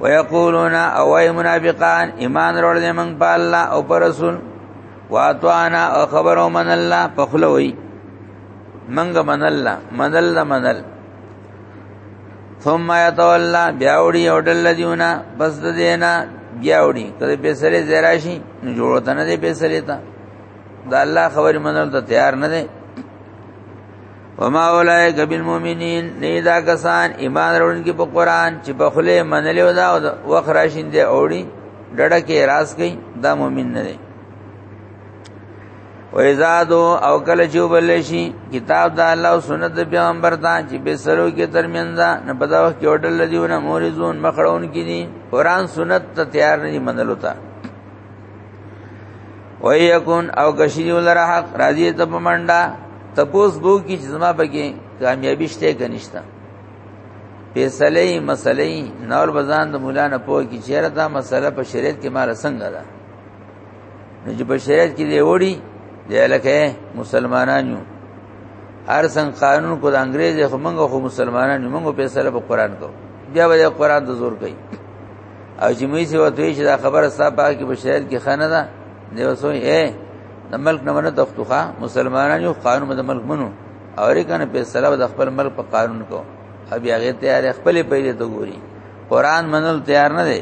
ويقولون او اي منافقان ایمان وروړ دې موږ په الله او پر رسول واتوانا او خبرو من الله په خلوي موږ من الله من الله من الله ثم يتولى بیاوړي او دل دیونا بس دینا بیاوړي کله به سره زراشي نو جوړته نه دی به سره تا دا الله خبرې منل ته تیار نه دي وما اولئک بالمؤمنین نه دا کسان ایمان وروړي په قران چې په خله منلې ودا او وخراشین دي اوړي ډډه کې راز کوي دا مؤمن نه دي و ازادو او کله چې وبل شي کتاب د الله او سنت د پیغمبر ته چې به سرو کې ترمنځ نه په دا وخت کې وړل لدیونه مورزون مخړون کې دي قران سنت ته تیار نه دي منلو ته وای یکون او کشی ولر حق راضی ته پمنډا تپوس بو کی چې زما پکې کامیابی شته کنيشتا فیصله مسلې نور بزان د مولا نه پوه کی چیرې دا مسله په شریعت کې مال څنګه ده نو چې په شریعت کې دی وړي دی لکه مسلمانان یو هر څنګه قانون کو د انګريز خو موږ خو مسلمانان یو موږ فیصله په قران کو بیا به قران ته زور کوي او چې مې څه وته چې دا خبره صاحب کې په شهر کې خانه ده دی وسوي اے د ملک نه منه تختوخه مسلمانان یو قانون د ملک منو او ریکنه په سلام د خپل ملک په قانون کو ابي هغه تیار خپل پیدا ته ګوري قران منل تیار نه دی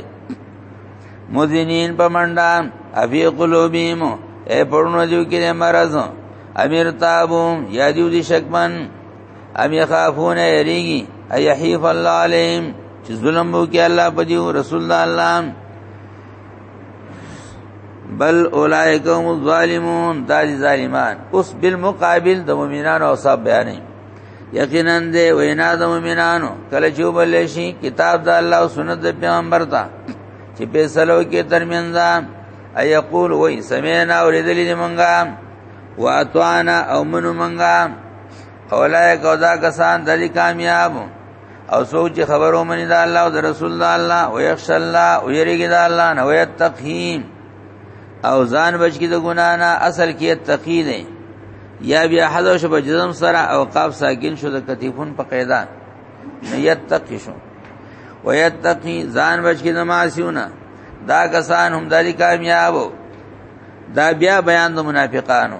مذنین په منډه ابي قلوبیم اے پړونو جو کې مرز امیر تابو یا دیو دي شکمن ام یخافون یریږي ایحیف الله علیهم چې ظلم وکي الله په دیو رسول الله بل اولائک هم الظالمون دا دي ظالمان اوس بالمقابل د مؤمنانو او صاحب بیانې یقینا دې وینا د مؤمنانو کله چې وبل شي کتاب د الله او سنت د پیغمبر ته چې په سلو کې ترمنځ اي یقول وای سمعنا اوریدلې مونږه واتوانا او منو مونږه اولای کو دا کسان د کامیاب او سوچ چې خبرو منی دا الله او د رسول دا الله او یخش الله او یریګی دا الله نه وي تقهیم او ځان بچ کی د ګنا نه اصل کې تقی نه یا بیا حذف شو بجزم سره او قاف ساکن شو د کتیفون په قاعده نیت تقی شو ويتقي ځان بچ کی د معصیونه دا کسان هم دلی کامیاب دا بیا بیان د منافقانو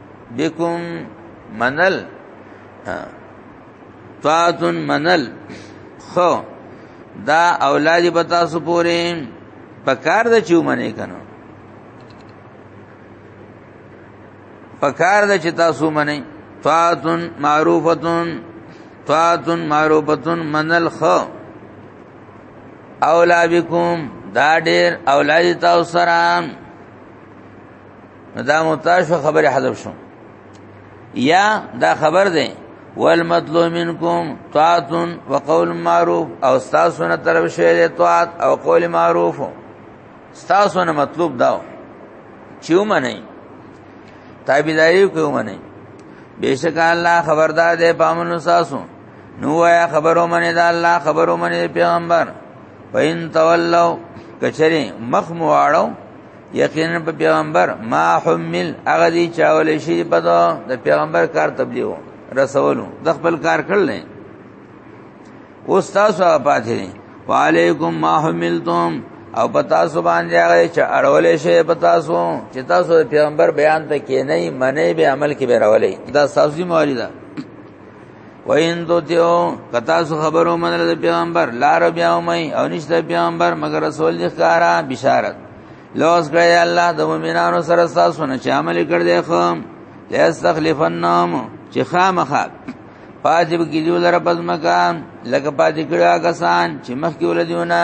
بكم منل طاعت منل خو دا اولاد په تاسو پورې پکار د چو منې کنو پکار د چې تاسو منې طاعت معروفتون طاعت معروفتون منل خو اولا بكم دا ډېر اولاد تاسو سره دا متاش خبره حذف شو یا دا خبر ده والمطلوب منکم طاعت وقول معروف او تاسو نه طرف شوی دی طاعت او قول معروف تاسو نه مطلوب دا چې ومنئ تابعداري کوي ومنئ بیشک الله خبردار دی پامنو تاسو نو یا خبرو منی دا الله خبرو منی پیغمبر پاین تولو کچری مخ مواړو یقینا په پیغمبر ما حمل هغه دی چاول شي په دا د پیغمبر کار تبلیغ رسولو د خپل کار کړل نه اوس تاسو پاتې دي وعلیکم ما حملتم او پتا سو باندې هغه چې اړول شي پتا سو چې تاسو پیغمبر بیان ته کې نه منې به عمل کې به راولې دا سبزی موري ده وین دو تیو کتا سو خبرو من د پیغمبر لار بیا مې او نشته پیغمبر مگر رسول دي ښکارا بشارت لوس کړی الله د مؤمنانو سره تاسو نه چې عمل کړ دې خو لاستخلفنهم چې خامخا پاتې کې دیو لره پزمکان لکه پاتې کړه کسان چې مخکې ولدیونه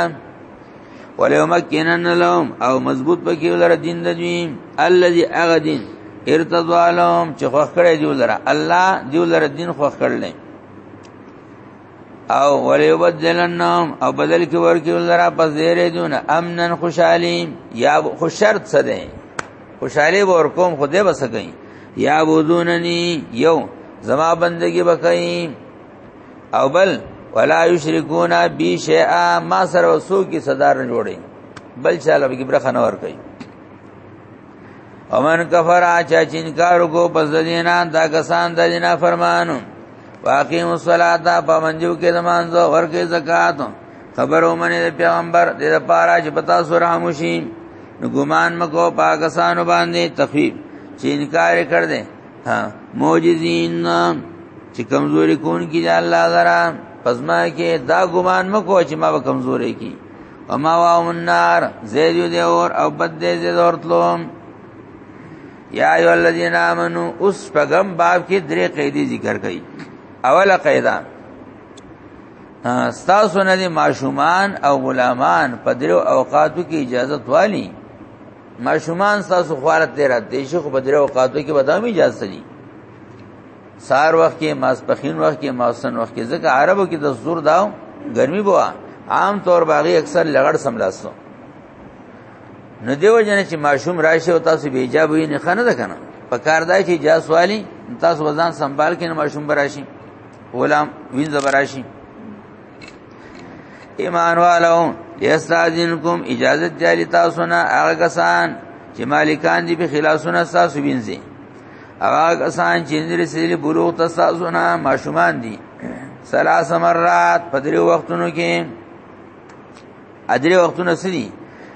وليمكنن لهم او مضبوط پکې ولر دین د دوی الذي اغه دین ارتضوا لهم چې خوښ کړی دی ولر الله دی ولر دین خوښ کړل او وليبدلنهم او بدل کې ورکی ولر پس زیره دون امنن خوشحالي یا خوشرت سده خوشحالي ور کوم خدای بس کوي یا بودوننی یو زما بندگی بکئ او بل ولا یشرکون بی شیئا ما سره وسو کی صدر نه جوړي بل چاله به برخه نه ور کوي ومن کفر اچا چینکار کو پس دینا دا کسان د جنا فرمانو واقیم الصلاة پمنجو کې نماز او ورکه زکات خبرو منی د پیغمبر د پاره چې پتا سو رحمشی نو ګمان مکو پاکستان باندې تخفیف چې انکار کړ دې ها معجزین چې کمزوري کون کی دی الله غرا پزما کې دا ګمان مکو چې ما به کمزوري کی وما واهم النار زید دی اور او بد دی زید اور تلوم یا ایو الذین آمنو اس پغم باب کې درې قیدی ذکر کړي اوله قیدا ستاسو نه دي ماشومان او غلامان په درو اوقاتو کې اجازه والی ماشومان تاسو خوارت لري رات دي شي خو بدره اوقاتو کې بدامي اجازه دي سار وخت کې ماسپخین وخت کې ماسن وخت کې ځکه عربو کې د زور داو ګرمي بوا عام طور باغی اکثر لغړ سملاستو نو دیو جن چې ماشوم راشه او تاسو به ایجاب وي نه خنه ده کنه په کار دای چې جاس والی تاسو وزن سنبال کین ماشوم براشي غلام وینځ براشي ایمان والو یستاذینکم اجازه دی تاسو نه هغه کسان چې مالکان دي په خلاصونه تاسو وینځي هغه کسان چې نری سیلی بلوغ تاسو نه ماشومان دي سلاس مرات په دریو وختونو کې ادری وختونو سړي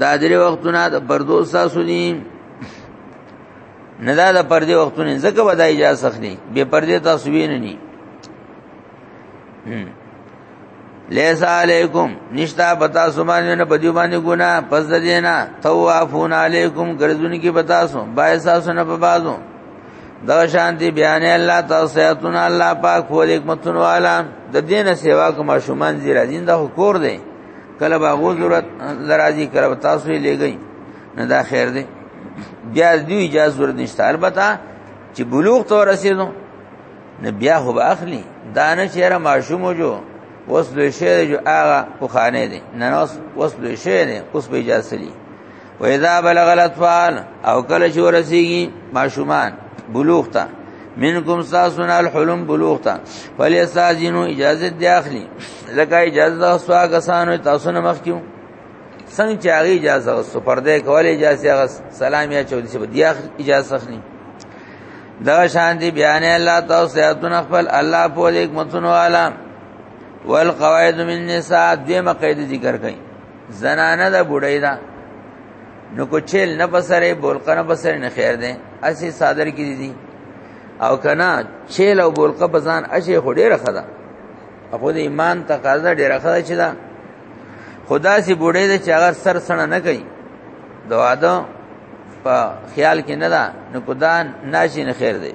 دا درې وختونه د پردو ساسو دي نه دا د پردې وختونه ځکه ودا اجازه اخلي به پردې تاسو وینې نه لیس علیکم نشتا پتا سمانه نه بدیو باندې ګنا پس د دینا توافون علیکم ګرځون کی پتا سو بای ساسو نه پبازو دا شانتی بیان الله توسیاتون الله پاک خو حکمتون والا د دینه سیوا کوم شومان زیرا دین د حکور دی کله به غو ضرورت درازي کړه تاسو یې لګی نه دا خیر دی بیا دې اجازه ضرورت نشته البته چې بلوغ ته رسیدو نه بیا خو به اخلي دانه چیرې ماشوم جو وس دوی شه جو هغه په خانه دي نه اوس وس دوی شه نه اوس به اجازه لري و اذا بلغ الاطفال او کله چې ورسیږي ماشومان بلوغ ته منکم ساسن الحلم بلوغ ته فلیساجنو اجازه دی اخلي لکه اجازه د سوا کسانو تاسو نه مخکیو څنګه چې هغه اجازه غوښته پردې کولې اجازه هغه سلام یا چودي چې دی اجازه اخلي دا شان دی بیان الله تاسو ساتون خپل الله په حکمتونو عالم والقواعد من النساء دې مقید ذکر کړي زنانه دا بډای دا نو کو چیل نه بسره بولقه نه بسره نه خیر ده اسی صادر کی دي او کنا چیل او بولقه بزان اشی خډې رخه ده خو د ایمان تقاضا ډیره خده چي دا خدا سي بوډې د چاغر سر سره نه کوي دواده په خیال کې نه ده نو کدان ناشي نه خیر دی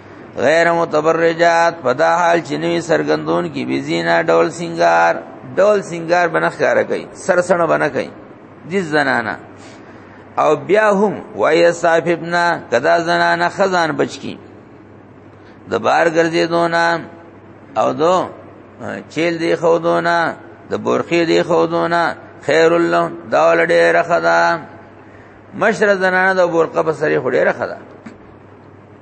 غیر متبرجات په دا حال چې نوی سرګندون کې بزینا ډول سنگار ډول سنگار بنخ کار کوي سرسنه بنه کوي د زنانا او بیا هم وای صاحبنا کدا زنانا خزان بچکی د بار ګرځې دونه او دو چیل دی خو دونه د بورخي دی خو دونه خیر الله دا ول ډېر خدا مشر زنانه د بورقه په سری خډېر خدا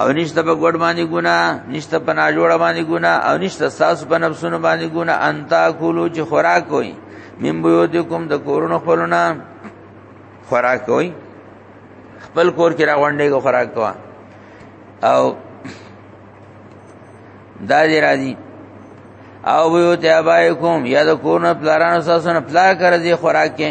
او نشته په ګډ باندې ګنا نشته په ناجوړ باندې ګنا او نشته ساس په نفسونو باندې ګنا انت اكلوا چې خوراک کوي من بيوتكم د کورونو خپلونه خوراک کوي خپل کور کې راغونډې کو خوراک کوه او دا دې راځي او یو ته ابایکم یا د کورن پلارانو ساسونه پلا کر دې خوراک کې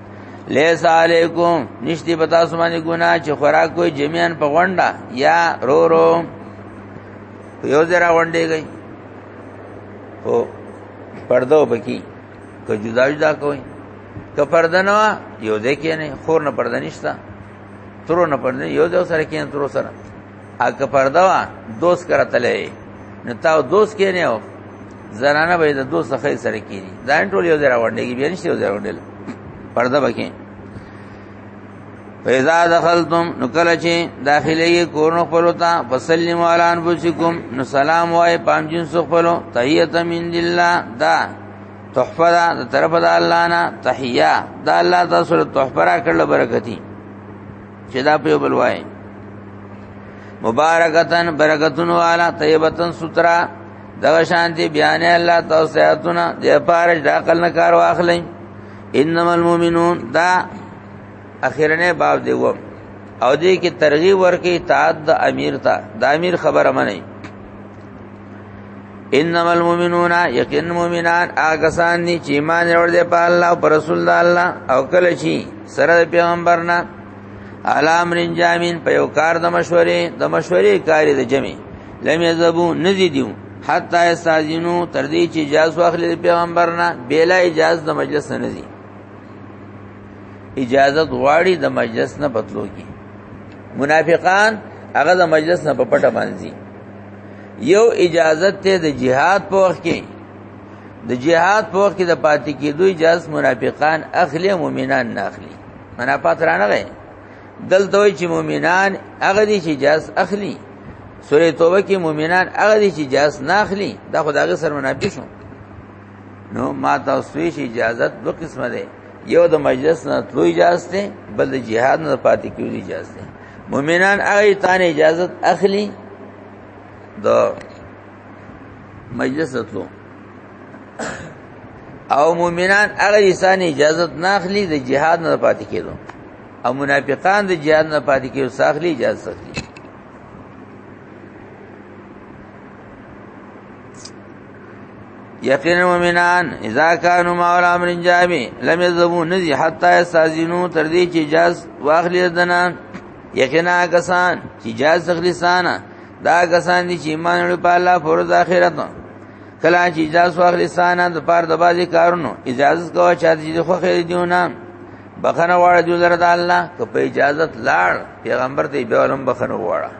لیس علیکم نشتی پتا سمانی گنا چې خوراک کوئی جمعیان په غونډه یا رو رو یو ذرا غونډه گئی او پردو پکی که جدا جدا کوئی که پرده نه یو ځای کې نه خور نه پرده نشتا ترو نه پرده یو ځای سره کې ترو سره حق پرده وا دوست کرتلې نو تا دوست کې نه و زنانه به د دوست څخه سره کیږي دا ټول یو ځای راوړنګي بیا نشته یو ځای راوړل پرده بکې فیضا دخلتم نو کله چې داخلي کورن خپل تا فسلم علی انفسکم نو سلام وای پام جنس خپل تحیت من لله دا تحفه دا طرف د الله نه تحیا دا الله تاسو ته تحفه را کړل برکتی چې دا په بل وای مبارکتن برکتون والا طیبتن سترا دغه شانتی بیان الله توسعتنا د پارش د عقل نه کار واخلئ انما المؤمنون دا اخیرنه باب دی و او دې کې ترغیب ورکې تعد امیر ته د امیر خبره منئ انما المؤمنون یقین مؤمنان آګسان دي چې ایمان ور دي په الله او پر رسول الله او کله چې سره پیغمبر نه علام رن جامین په یو کار د مشورې د مشورې کاری د جمعي لم یذبو نزی دیو حتا استاذینو تر دې چې اجازه واخلې پیغمبر نه بلا اجازه د مجلس نه نزی اجازه غواړي د مجلس نه پتلو کی منافقان هغه د مجلس نه په پټه باندې یو اجازت ته د جهاد په وخت کې د جهاد په وخت کې د پاتې کېدو اجازه منافقان اخلي مؤمنان نه اخلي منافقت رانه غي دلته وي چې مؤمنان هغه دي چې اجازه اخلي سورې توبه کې مؤمنان هغه دي چې اجازه نه اخلي دا خدای سره منافق شو نو ما تاسو یې اجازه دوه قسمه ده یو د مجلس نه تلو اجازه ده بل د جهاد نه پاتې کېدو اجازه ده مؤمنان هغه تانه اجازه اخلي د مجلس تلو او مؤمنان هغه انسان اجازه نه اخلي د جهاد نه پاتې کېدو او منافقان د جهاد نه پاتې کېدو ساخلي اجازه اخلي یقینا مومنان اذا كانوا مع امر جامع لم يذهبوا نذي حتى يستاذنوا تر دې چې جاز واخلي دنا یقینا کسان چې جاز خلصانه دا کسان دي چې ایمان لري په الله فرض اخرت کله چې جاز واخلي سانه د پاره د بازي کارونو اجازه کوه چې دې خو خیر دیونه بخنه واړه جو لره د الله که په اجازت لاړ پیغمبر ته به علم بخنه واړه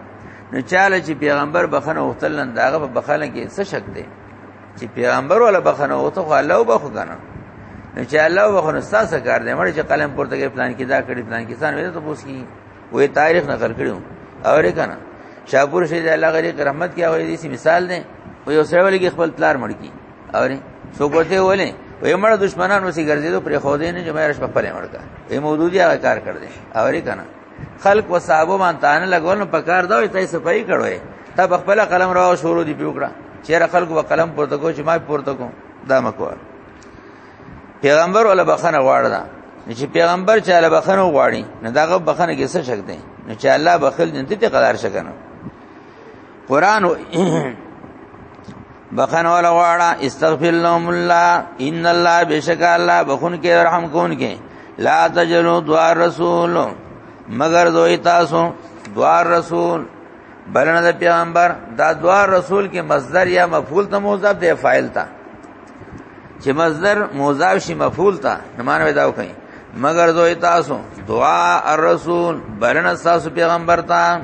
نو چاله چې پیغمبر بخنه وختل نن داغه په بخنه کې څه شک دی چې پیغمبر ولا بخنه وته خو الله وبخو کنه نو چې الله وبخو نو تاسو کار دی مړ چې قلم پورته کې پلان کې دا کړی پلان کې څنګه ته پوس کی وې تاریخ نقل کړو اورې کنه شاپور شه دې الله غریق رحمت کیا وې دې مثال دی و یو سره ولګي خپل تلار مړ کی اورې سو کوته ولې وې مړ دشمنانو سي ګرځېدو پر خو دې نه جمعه رش په پلې مړ کا یې مودودی هغه کار کړ دې اورې کنه خلق و صحابه باندې تانه لګول نو پکار دا وي ته صفائی کړوې ته خپل قلم راو شروع دی پیوکړه چیرې خلق و قلم پورته کو چې ما پورته کو دا مکو پیغمبر ولا بخنه غواړه چې پیغمبر چې له بخنه غواړي نه داغه بخنه کې څه شک دی نو چې الله بخل دې ته قدار شکنه قران بخنه ولا غواړه استغفر لهم الله ان الله بشک الله بخون کې رحم کون کې لا تجلو دعا رسول مگر دوی تاسو دعا رسول بلنه د پیغمبر دا دعا رسول کې مصدر یا مفعول ته موضاف دی فاعل ته چې مصدر موضاف شي مفعول ته نمانه دا وکړي مگر دوی تاسو دعا الرسول بلنه تاسو پیغمبر ته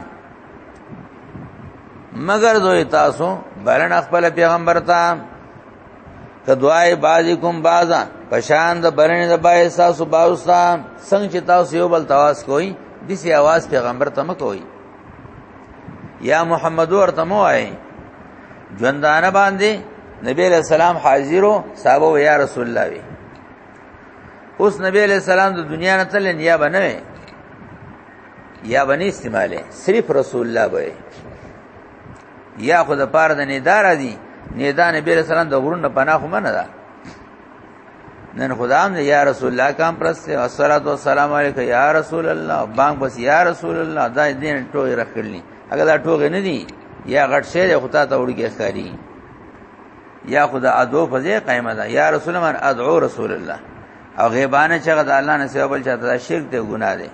مگر دوی تاسو بلن خپل پیغمبر ته کدوای بازی کوم بازا پشان د بلن د بای تاسو باوستا څنګه چې تاسو یو بل تواس کوئ دسی आवाज پیغمبر ته مکوئ یا محمد ورته مو آئے ژوندانه باندې نبی علیہ السلام حاضرو صحابه یا رسول الله وی اوس نبی علیہ السلام د دنیا نه تل نیا بنوي یا بنی استعماله صرف رسول الله به یا خود پاره د ندار دي ندا نبی رسول الله د غرون په پناه خو منه ده نن خدام دې یا رسول الله کام پرسته والصلاه والسلام علیک یا رسول الله بانګ بس یا رسول الله دا دین ټوی رخلی اگر دا ټوګ نه دی یا غټ شه دې خدا ته وړي کې ښکاری یا خدا ادو فزې قائمه ده یا رسول من ادعو رسول الله او غیبانه چې د الله نه سیوا بل چاته دا شرک دی ګناه دی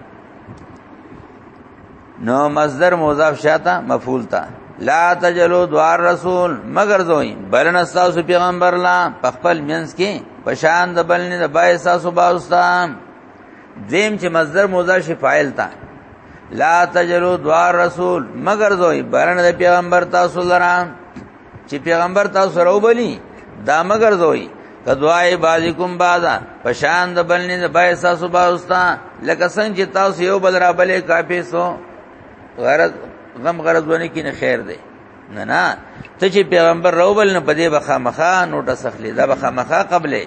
نو مصدر مضاف شاته مفعول تا لا تجلو دوار رسول مگر زوی بلن استاسو پیغمبر لا پخپل منس کې پشان د بلنې د بای استاسو باوستان دیم چې مصدر مضاف شي فاعل تا لا تجلو دوار رسول مگر زوی بلن د پیغمبر تاسو لران چې پیغمبر تاسو سره وبلی دا مگر زوی کدوای بازیکم بازا پشان د بلنې د بای ساسو باوستا لکه څنګه چې تاسو یو بل را بلې کافي سو غرض غم غرض ونه کینه خیر دی نه نه ته چې پیغمبر روبل نه پدې بخا مخا نوټه سخلی دا بخا مخا قبلې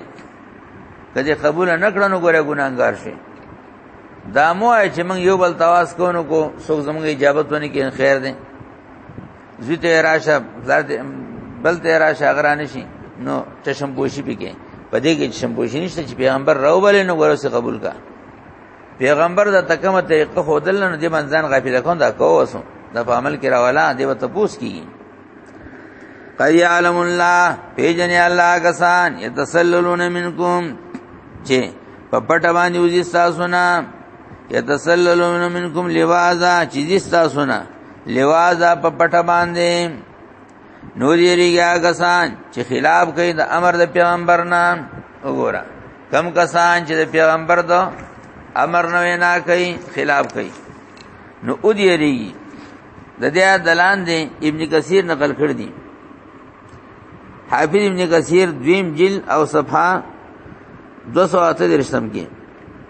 کله قبول نه کړنو ګره ګناګار شي دا مو چې موږ یو بل تواس کوونکو څوک زموږ اجابت ونه کین خیر دی زوی ته راشه زړه بل ته راشه غرانه شي نو چشم پوشي پکې پدې کې چشم پوشي نشته چې پیغمبر راو بل نو ورسې قبول کا پیغمبر دا تکمه طریقه خودل نه دې منځان غافل کون دا کوسو دا په عمل کې راولا دې وته پوس کیږي قد يعلم الله پیجن الله کسان يتسللون منکم چې په پټ باندې وځي تاسو نه يتسللون منکم لوازا چې تاسو نه لوازا په پټه باندې نو دې ریګا کسان چې خلاف کوي د امر د پیغمبر نه وګوره کم کسان چې د پیغمبر دو امر نه وینا کوي خلاف کوي نو او دې ریګي د دې دلان دې ابن کثیر نقل کړ دي حافظ ابن کثیر دویم جل او صفحه 238 کې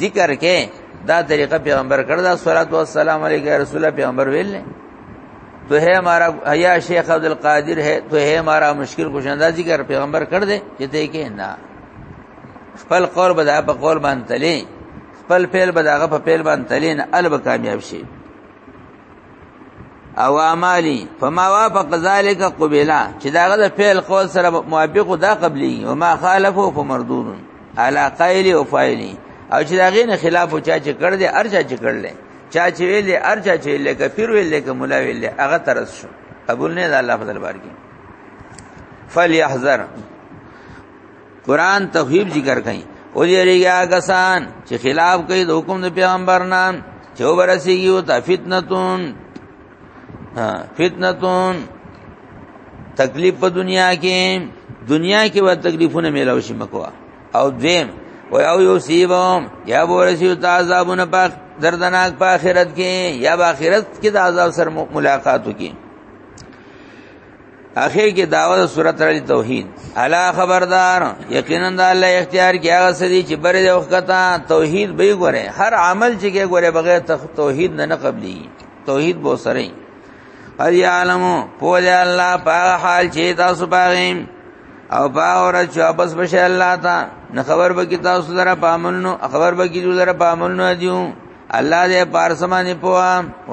ذکر کې دا طریقه پیغمبر کړ دا صلوات و سلام علیک رسول الله پیغمبر ویل نه تو ہے ہمارا حیا شیخ عبد القادر ہے تو ہے ہمارا مشکل کشندہ ذکر پیغمبر کړ دې چې ته کې نه خپل قول بدا په قول باندې تلې خپل فعل بداغه په فعل باندې تلې نه الب کامیاب شي او اعمالی فما وافق ذلك قبلا چې داغه د فعل قول سره موافق دا قبلی او ما خالفه فمردود علی قائل او فاعل او چې داغه نه خلاف او چا چې کړ دې ارچا چې کړل چا چې ویل ارچا چې ویل کفر ویل ک مولا ویل هغه ترس شو قبول نه الله فضل بارکی فلیحذر قران تخویب ذکر کړي او یریګا کسان چې خلاف کوي د حکم د پیغمبر نام چې ورسیږي او ته فتنتون ها فتنتون تکلیف په دنیا کې دنیا کې ور تکلیفونه ملاو شي مکوا او دیم و او یو سیبم یا ورسیو ته عذابونه په دردناک په آخرت کې یا په آخرت کې د عذاب سره ملاقات وکړي اخر کې داوود صورت رلی توحید الا خبردار یقینا د الله اختیار کې هغه سدي چې بر دې وخته توحید به ګوره هر عمل چې کې ګوره بغیر توحید نه نه قبلي توحید بو سره قد یعلمو پوه دی الله پاغه حال چې تاسو پاغیم او باور چې واپس بشه الله تا نه خبر به کی تاسو لره پامنو خبر به کی لره پامنو دیو الله دې پارسمانه پوها